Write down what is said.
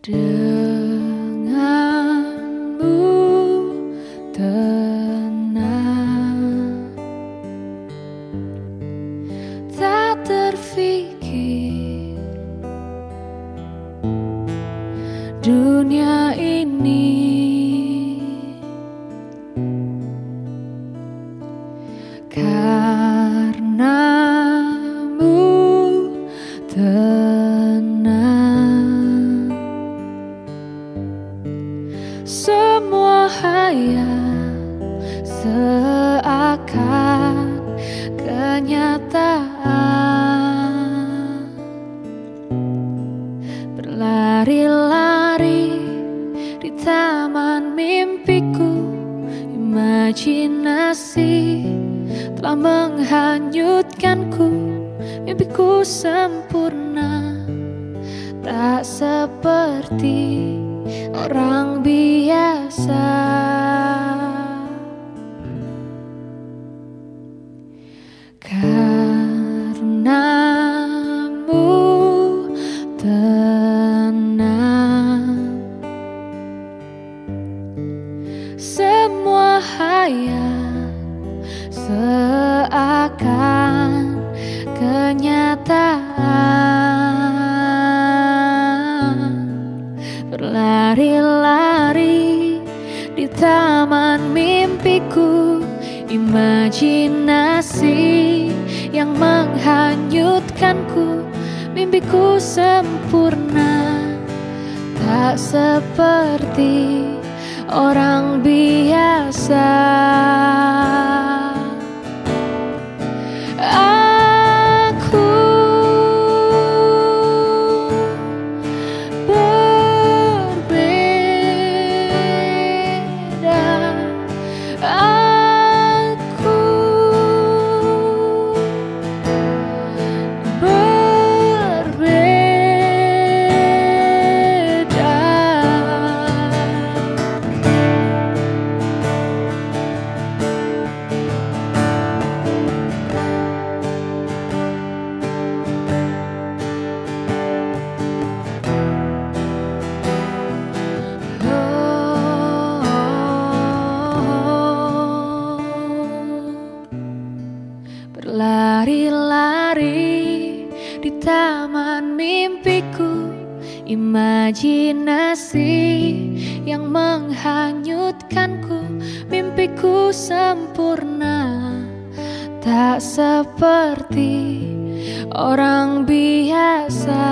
denganmu tenang. Tak terfikir dunia ini Semua hayal seakan kenyataan. Berlari-lari di taman mimpiku Imajinasi telah menghanyutkanku. Mimpiku sempurna Tak seperti orang biasa. Karenamu tenang Semua hayal mimpiku Imajinasi yang menghanyutkanku. Mimpiku sempurna Tak seperti orang biasa Berlari-lari di taman mimpiku Imajinasi yang menghanyutkanku Mimpiku sempurna. Tak seperti orang biasa